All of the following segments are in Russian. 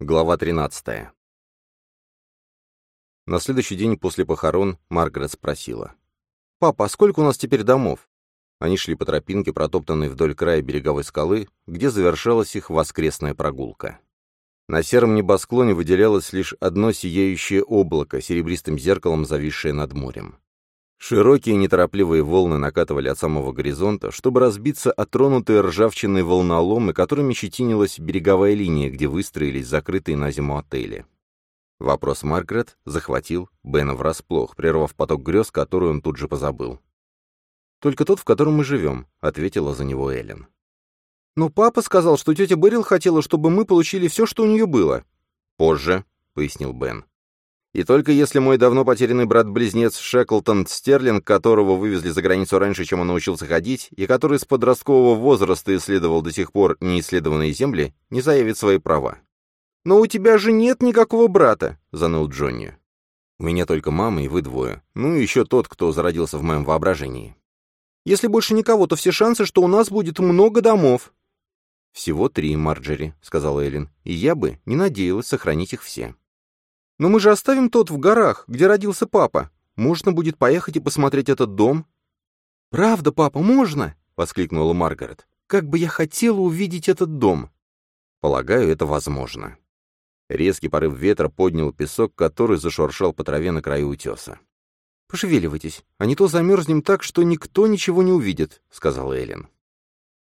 Глава 13. На следующий день после похорон Маргарет спросила. «Папа, а сколько у нас теперь домов?» Они шли по тропинке, протоптанной вдоль края береговой скалы, где завершалась их воскресная прогулка. На сером небосклоне выделялось лишь одно сияющее облако, серебристым зеркалом зависшее над морем. Широкие неторопливые волны накатывали от самого горизонта, чтобы разбиться о тронутые ржавчиной волноломы, которыми щетинилась береговая линия, где выстроились закрытые на зиму отели. Вопрос Маргарет захватил Бена врасплох, прервав поток грез, который он тут же позабыл. «Только тот, в котором мы живем», — ответила за него Эллен. «Но папа сказал, что тетя Берил хотела, чтобы мы получили все, что у нее было». «Позже», — пояснил Бен. И только если мой давно потерянный брат-близнец Шеклтон Стерлинг, которого вывезли за границу раньше, чем он научился ходить, и который с подросткового возраста исследовал до сих пор неисследованные земли, не заявит свои права. «Но у тебя же нет никакого брата», — заныл Джонни. «У меня только мама и вы двое. Ну и еще тот, кто зародился в моем воображении». «Если больше никого, то все шансы, что у нас будет много домов». «Всего три, Марджери», — сказала Эллен, — «и я бы не надеялась сохранить их все». «Но мы же оставим тот в горах, где родился папа. Можно будет поехать и посмотреть этот дом». «Правда, папа, можно?» — воскликнула Маргарет. «Как бы я хотела увидеть этот дом!» «Полагаю, это возможно». Резкий порыв ветра поднял песок, который зашуршал по траве на краю утеса. «Пошевеливайтесь, а не то замерзнем так, что никто ничего не увидит», — сказала Эллен.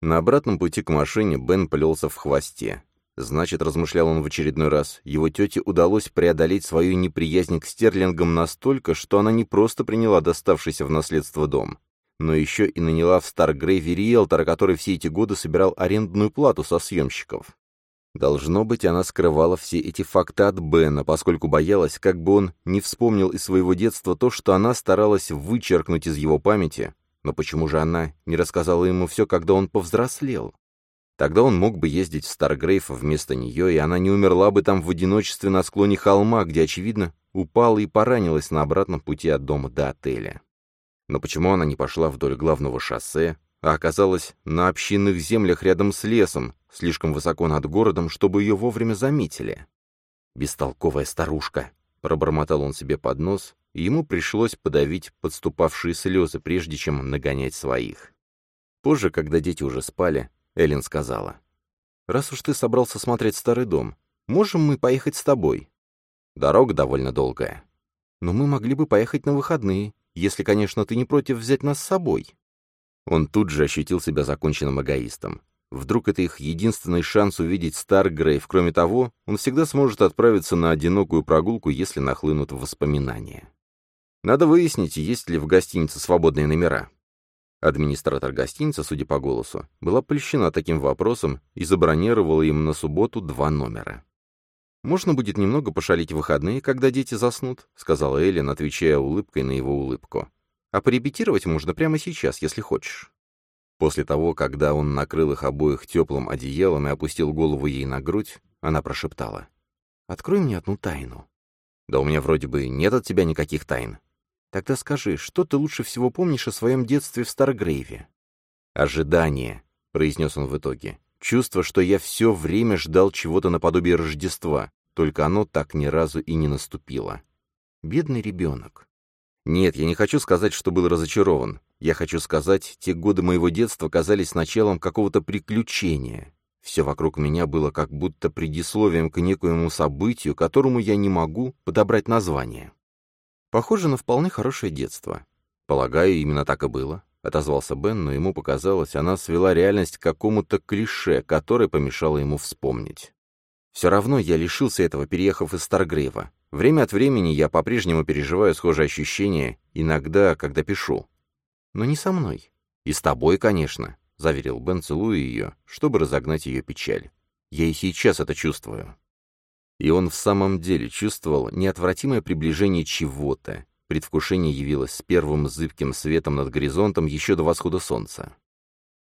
На обратном пути к машине Бен плелся в хвосте. Значит, размышлял он в очередной раз, его тете удалось преодолеть свою неприязнь к стерлингам настолько, что она не просто приняла доставшийся в наследство дом, но еще и наняла в Старгрейве риэлтора, который все эти годы собирал арендную плату со съемщиков. Должно быть, она скрывала все эти факты от Бена, поскольку боялась, как бы он не вспомнил из своего детства то, что она старалась вычеркнуть из его памяти. Но почему же она не рассказала ему все, когда он повзрослел? Тогда он мог бы ездить в Старгрейв вместо нее, и она не умерла бы там в одиночестве на склоне холма, где, очевидно, упала и поранилась на обратном пути от дома до отеля. Но почему она не пошла вдоль главного шоссе, а оказалась на общинных землях рядом с лесом, слишком высоко над городом, чтобы ее вовремя заметили? «Бестолковая старушка!» — пробормотал он себе под нос, и ему пришлось подавить подступавшие слезы, прежде чем нагонять своих. Позже, когда дети уже спали, Эллен сказала. «Раз уж ты собрался смотреть старый дом, можем мы поехать с тобой?» «Дорога довольно долгая». «Но мы могли бы поехать на выходные, если, конечно, ты не против взять нас с собой». Он тут же ощутил себя законченным эгоистом. Вдруг это их единственный шанс увидеть Старгрейв. Кроме того, он всегда сможет отправиться на одинокую прогулку, если нахлынут воспоминания. Надо выяснить, есть ли в гостинице свободные номера. Администратор гостиницы, судя по голосу, была польщена таким вопросом и забронировала им на субботу два номера. «Можно будет немного пошалить в выходные, когда дети заснут», — сказала Эллен, отвечая улыбкой на его улыбку. «А порепетировать можно прямо сейчас, если хочешь». После того, когда он накрыл их обоих теплым одеялом и опустил голову ей на грудь, она прошептала. «Открой мне одну тайну». «Да у меня вроде бы нет от тебя никаких тайн», Тогда скажи, что ты лучше всего помнишь о своем детстве в Старгрейве?» «Ожидание», — произнес он в итоге. «Чувство, что я все время ждал чего-то наподобие Рождества, только оно так ни разу и не наступило. Бедный ребенок». «Нет, я не хочу сказать, что был разочарован. Я хочу сказать, те годы моего детства казались началом какого-то приключения. Все вокруг меня было как будто предисловием к некоему событию, которому я не могу подобрать название. Похоже на вполне хорошее детство. Полагаю, именно так и было. — отозвался Бен, но ему показалось, она свела реальность к какому-то клише, которое помешало ему вспомнить. «Все равно я лишился этого, переехав из Старгрейва. Время от времени я по-прежнему переживаю схожие ощущения, иногда, когда пишу. Но не со мной. И с тобой, конечно», — заверил Бен, целуя ее, чтобы разогнать ее печаль. «Я и сейчас это чувствую». И он в самом деле чувствовал неотвратимое приближение чего-то. Предвкушение явилось с первым зыбким светом над горизонтом еще до восхода солнца.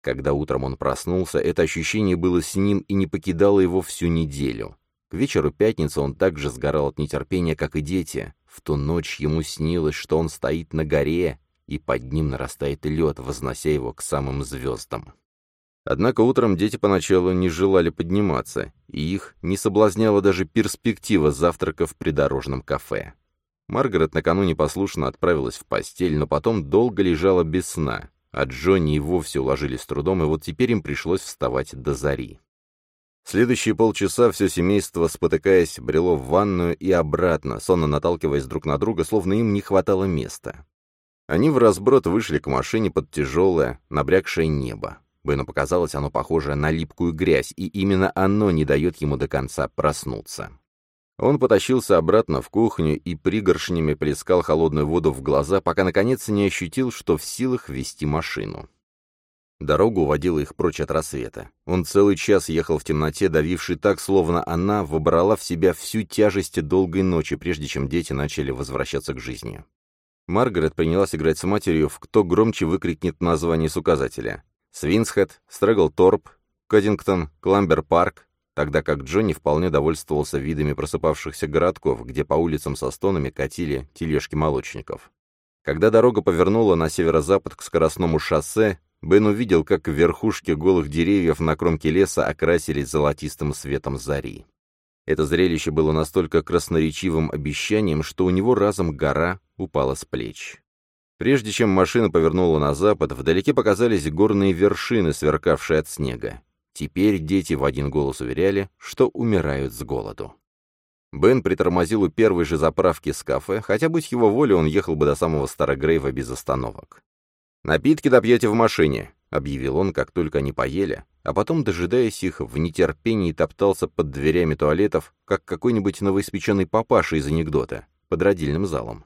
Когда утром он проснулся, это ощущение было с ним и не покидало его всю неделю. К вечеру пятницы он также сгорал от нетерпения, как и дети. В ту ночь ему снилось, что он стоит на горе, и под ним нарастает лед, вознося его к самым звездам. Однако утром дети поначалу не желали подниматься, и их не соблазняла даже перспектива завтрака в придорожном кафе. Маргарет накануне послушно отправилась в постель, но потом долго лежала без сна, а Джонни и вовсе уложили с трудом, и вот теперь им пришлось вставать до зари. Следующие полчаса все семейство, спотыкаясь, брело в ванную и обратно, сонно наталкиваясь друг на друга, словно им не хватало места. Они в разброд вышли к машине под тяжелое, набрякшее небо. Бену показалось оно похоже на липкую грязь, и именно оно не дает ему до конца проснуться. Он потащился обратно в кухню и пригоршнями плескал холодную воду в глаза, пока наконец не ощутил, что в силах вести машину. Дорога уводила их прочь от рассвета. Он целый час ехал в темноте, давивший так, словно она вобрала в себя всю тяжесть долгой ночи, прежде чем дети начали возвращаться к жизни. Маргарет принялась играть с матерью в «Кто громче выкрикнет название с указателя». Свинсхед, Стрэглторп, Кэддингтон, Кламбер-парк, тогда как Джонни вполне довольствовался видами просыпавшихся городков, где по улицам со стонами катили тележки молочников. Когда дорога повернула на северо-запад к скоростному шоссе, Бен увидел, как верхушки голых деревьев на кромке леса окрасились золотистым светом зари. Это зрелище было настолько красноречивым обещанием, что у него разом гора упала с плеч. Прежде чем машина повернула на запад, вдалеке показались горные вершины, сверкавшие от снега. Теперь дети в один голос уверяли, что умирают с голоду. Бен притормозил у первой же заправки с кафе, хотя, будь его волей, он ехал бы до самого Старогрейва без остановок. «Напитки допьете в машине», — объявил он, как только они поели, а потом, дожидаясь их, в нетерпении топтался под дверями туалетов, как какой-нибудь новоиспеченный папаша из анекдота, под родильным залом.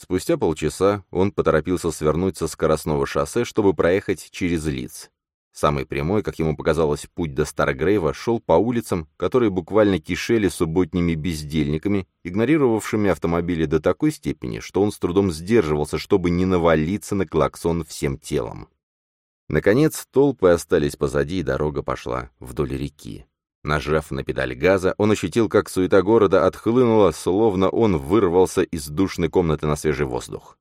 Спустя полчаса он поторопился свернуть со скоростного шоссе, чтобы проехать через Лиц. Самый прямой, как ему показалось, путь до Старгрейва шел по улицам, которые буквально кишели субботними бездельниками, игнорировавшими автомобили до такой степени, что он с трудом сдерживался, чтобы не навалиться на клаксон всем телом. Наконец, толпы остались позади, и дорога пошла вдоль реки. Нажав на педаль газа, он ощутил, как суета города отхлынула, словно он вырвался из душной комнаты на свежий воздух.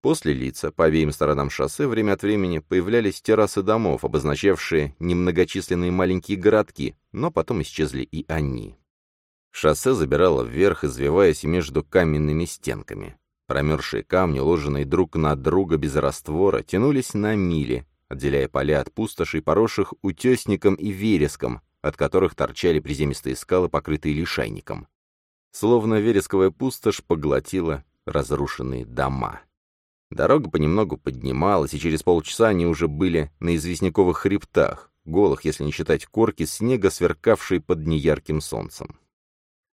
После лица по обеим сторонам шоссе время от времени появлялись террасы домов, обозначавшие немногочисленные маленькие городки, но потом исчезли и они. Шоссе забирало вверх, извиваясь между каменными стенками. Промерзшие камни, уложенные друг на друга без раствора, тянулись на мили, отделяя поля от пустошей, поросших утесником и вереском, от которых торчали приземистые скалы, покрытые лишайником. Словно вересковая пустошь поглотила разрушенные дома. Дорога понемногу поднималась, и через полчаса они уже были на известняковых хребтах, голых, если не считать корки снега, сверкавшей под неярким солнцем.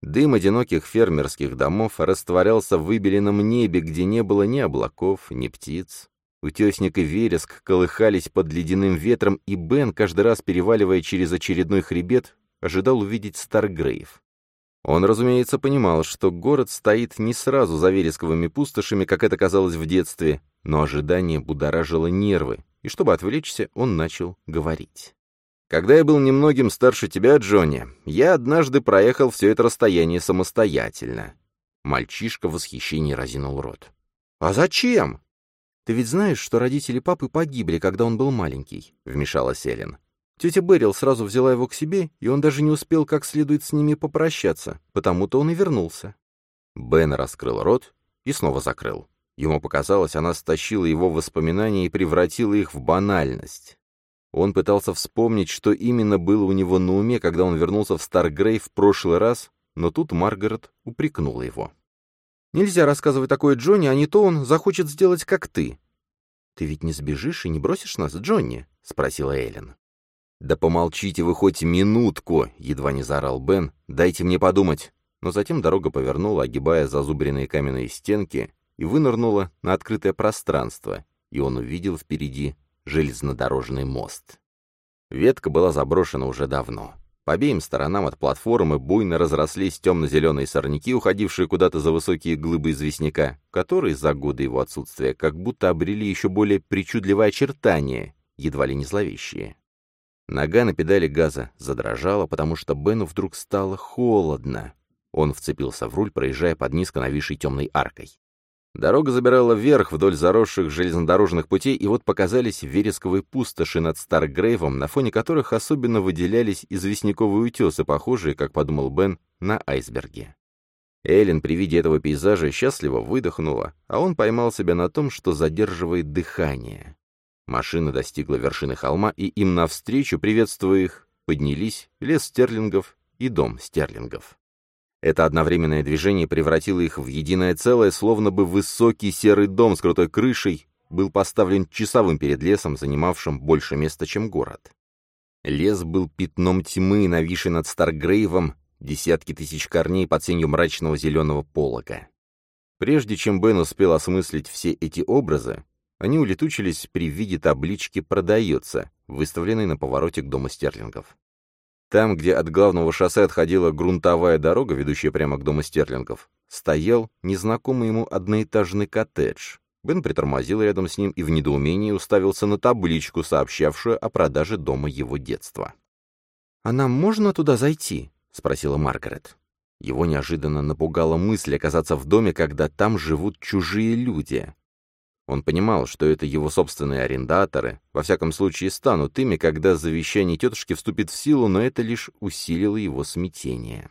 Дым одиноких фермерских домов растворялся в выбеленном небе, где не было ни облаков, ни птиц. Утесник и вереск колыхались под ледяным ветром, и Бен, каждый раз переваливая через очередной хребет, ожидал увидеть Старгрейв. Он, разумеется, понимал, что город стоит не сразу за вересковыми пустошами, как это казалось в детстве, но ожидание будоражило нервы, и чтобы отвлечься, он начал говорить. «Когда я был немногим старше тебя, Джонни, я однажды проехал все это расстояние самостоятельно». Мальчишка в восхищении разинул рот. «А зачем?» «Ты ведь знаешь, что родители папы погибли, когда он был маленький», — вмешалась Эллен. Тетя Берил сразу взяла его к себе, и он даже не успел как следует с ними попрощаться, потому-то он и вернулся. Бен раскрыл рот и снова закрыл. Ему показалось, она стащила его воспоминания и превратила их в банальность. Он пытался вспомнить, что именно было у него на уме, когда он вернулся в Старгрей в прошлый раз, но тут Маргарет упрекнула его. «Нельзя рассказывать такое Джонни, а не то он захочет сделать, как ты». «Ты ведь не сбежишь и не бросишь нас, Джонни?» — спросила Эллен. «Да помолчите вы хоть минутку!» — едва не заорал Бен. «Дайте мне подумать!» Но затем дорога повернула, огибая зазубренные каменные стенки, и вынырнула на открытое пространство, и он увидел впереди железнодорожный мост. Ветка была заброшена уже давно. По обеим сторонам от платформы буйно разрослись темно-зеленые сорняки, уходившие куда-то за высокие глыбы известняка, которые за годы его отсутствия как будто обрели еще более причудливые очертания, едва ли не зловещие. Нога на педали газа задрожала, потому что Бену вдруг стало холодно. Он вцепился в руль, проезжая под низко нависшей темной аркой. Дорога забирала вверх вдоль заросших железнодорожных путей, и вот показались вересковые пустоши над Старгрейвом, на фоне которых особенно выделялись известняковые утесы, похожие, как подумал Бен, на айсберги. Эллен при виде этого пейзажа счастливо выдохнула, а он поймал себя на том, что задерживает дыхание. Машина достигла вершины холма, и им навстречу, приветствуя их, поднялись лес стерлингов и дом стерлингов. Это одновременное движение превратило их в единое целое, словно бы высокий серый дом с крутой крышей был поставлен часовым перед лесом, занимавшим больше места, чем город. Лес был пятном тьмы, нависший над Старгрейвом, десятки тысяч корней под сенью мрачного зеленого полога. Прежде чем Бен успел осмыслить все эти образы, они улетучились при виде таблички «Продается», выставленной на повороте к дому стерлингов. Там, где от главного шоссе отходила грунтовая дорога, ведущая прямо к дому Стерлингов, стоял незнакомый ему одноэтажный коттедж. Бен притормозил рядом с ним и в недоумении уставился на табличку, сообщавшую о продаже дома его детства. «А нам можно туда зайти?» — спросила Маргарет. Его неожиданно напугала мысль оказаться в доме, когда там живут чужие люди. Он понимал, что это его собственные арендаторы, во всяком случае станут ими, когда завещание тетушки вступит в силу, но это лишь усилило его смятение.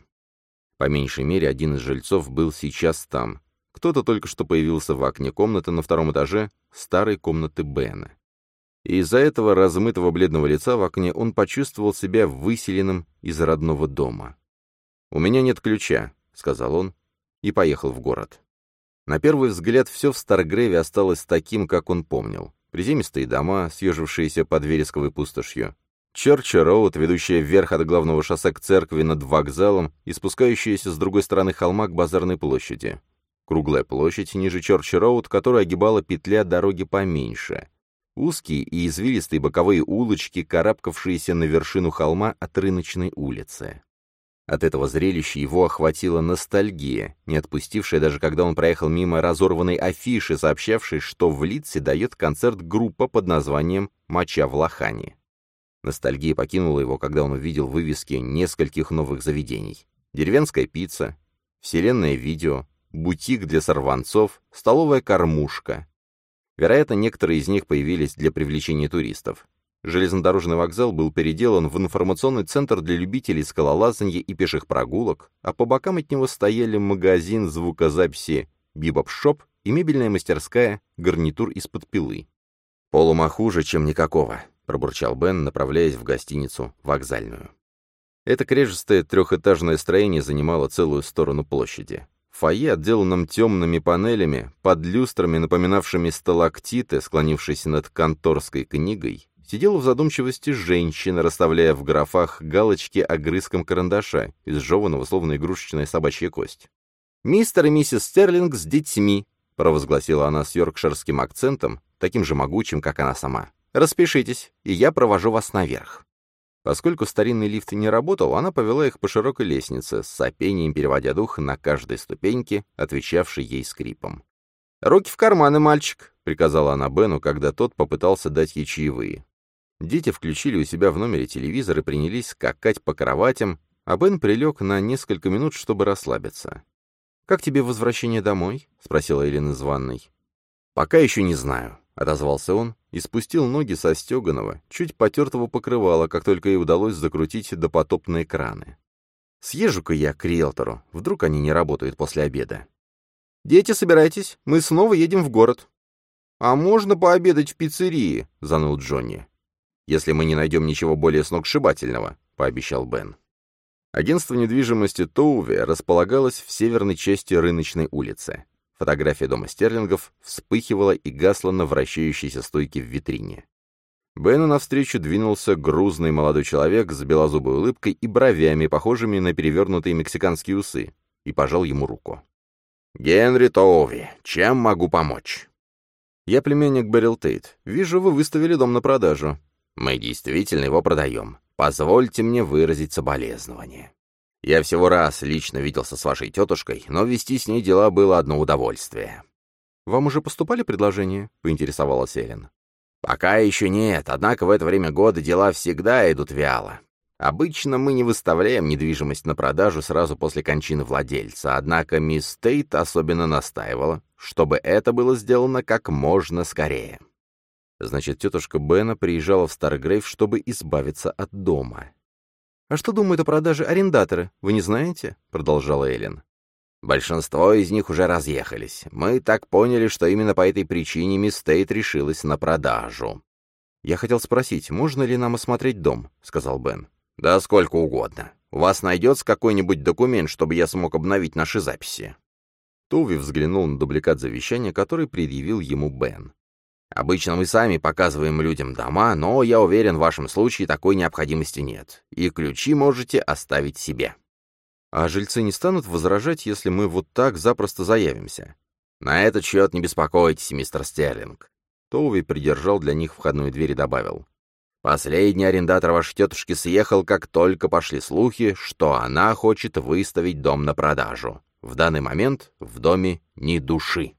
По меньшей мере, один из жильцов был сейчас там. Кто-то только что появился в окне комнаты на втором этаже старой комнаты Бена. И из-за этого размытого бледного лица в окне он почувствовал себя выселенным из родного дома. «У меня нет ключа», — сказал он, и поехал в город. На первый взгляд все в Старгреве осталось таким, как он помнил. Приземистые дома, съежившиеся под вересковой пустошью. Черча-роуд, ведущая вверх от главного шоссе к церкви над вокзалом и спускающаяся с другой стороны холма к базарной площади. Круглая площадь ниже Черча-роуд, которая огибала петля дороги поменьше. Узкие и извилистые боковые улочки, карабкавшиеся на вершину холма от рыночной улицы. От этого зрелища его охватила ностальгия, не отпустившая даже когда он проехал мимо разорванной афиши, сообщавшей, что в Литсе дает концерт группа под названием «Моча в лохане». Ностальгия покинула его, когда он увидел вывески нескольких новых заведений. Деревенская пицца, вселенное видео, бутик для сорванцов, столовая кормушка. Вероятно, некоторые из них появились для привлечения туристов. Железнодорожный вокзал был переделан в информационный центр для любителей скалолазания и пеших прогулок, а по бокам от него стояли магазин звукозаписи «Бибоп-шоп» и мебельная мастерская «Гарнитур из-под пилы». «Полума хуже, чем никакого», — пробурчал Бен, направляясь в гостиницу «Вокзальную». Это крежестое трехэтажное строение занимало целую сторону площади. Фойе, отделанном темными панелями, под люстрами, напоминавшими сталактиты, склонившиеся над конторской книгой, Сидела в задумчивости женщина, расставляя в графах галочки огрызком карандаша, изжеванного словно игрушечная собачья кость. «Мистер и миссис Стерлинг с детьми», — провозгласила она с йоркширским акцентом, таким же могучим, как она сама. «Распишитесь, и я провожу вас наверх». Поскольку старинный лифт не работал, она повела их по широкой лестнице, с сопением переводя дух на каждой ступеньке, отвечавшей ей скрипом. «Руки в карманы, мальчик», — приказала она Бену, когда тот попытался дать ей чаевые. Дети включили у себя в номере телевизор и принялись скакать по кроватям, а Бен прилег на несколько минут, чтобы расслабиться. «Как тебе возвращение домой?» — спросила Эллен из ванной. «Пока еще не знаю», — отозвался он и спустил ноги со стеганого, чуть потертого покрывала, как только ей удалось закрутить допотопные краны. «Съезжу-ка я к риэлтору, вдруг они не работают после обеда». «Дети, собирайтесь, мы снова едем в город». «А можно пообедать в пиццерии?» — заныл Джонни если мы не найдем ничего более сногсшибательного», — пообещал Бен. Агентство недвижимости Тоуви располагалось в северной части рыночной улицы. Фотография дома Стерлингов вспыхивала и гасла на вращающейся стойке в витрине. Бену навстречу двинулся грузный молодой человек с белозубой улыбкой и бровями, похожими на перевернутые мексиканские усы, и пожал ему руку. «Генри Тоуви, чем могу помочь?» «Я племянник Берил Тейт. Вижу, вы выставили дом на продажу. Мы действительно его продаем. Позвольте мне выразить соболезнование. Я всего раз лично виделся с вашей тетушкой, но вести с ней дела было одно удовольствие. «Вам уже поступали предложения?» — поинтересовалась Эллен. «Пока еще нет, однако в это время года дела всегда идут вяло. Обычно мы не выставляем недвижимость на продажу сразу после кончины владельца, однако мисс Тейт особенно настаивала, чтобы это было сделано как можно скорее. Значит, тетушка Бена приезжала в Старгрейв, чтобы избавиться от дома. «А что думают о продаже арендаторы, вы не знаете?» — продолжала Эллен. «Большинство из них уже разъехались. Мы так поняли, что именно по этой причине мисс Тейт решилась на продажу». «Я хотел спросить, можно ли нам осмотреть дом?» — сказал Бен. «Да сколько угодно. У вас найдется какой-нибудь документ, чтобы я смог обновить наши записи?» Туви взглянул на дубликат завещания, который предъявил ему Бен. Обычно мы сами показываем людям дома, но, я уверен, в вашем случае такой необходимости нет, и ключи можете оставить себе. А жильцы не станут возражать, если мы вот так запросто заявимся? На этот счет не беспокойтесь, мистер Стерлинг. Тоуви придержал для них входную дверь и добавил. Последний арендатор вашей тетушки съехал, как только пошли слухи, что она хочет выставить дом на продажу. В данный момент в доме ни души.